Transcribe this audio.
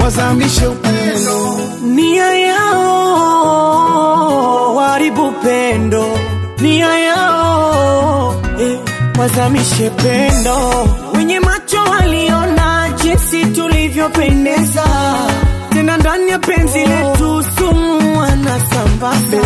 wazamishe upendo. Nia yao waribu pendo nia yao eh, wazamishe pendo wenye macho waliona jinsi tulivyopendeza. Tena ndani ya penzi letu sumu wanasambaza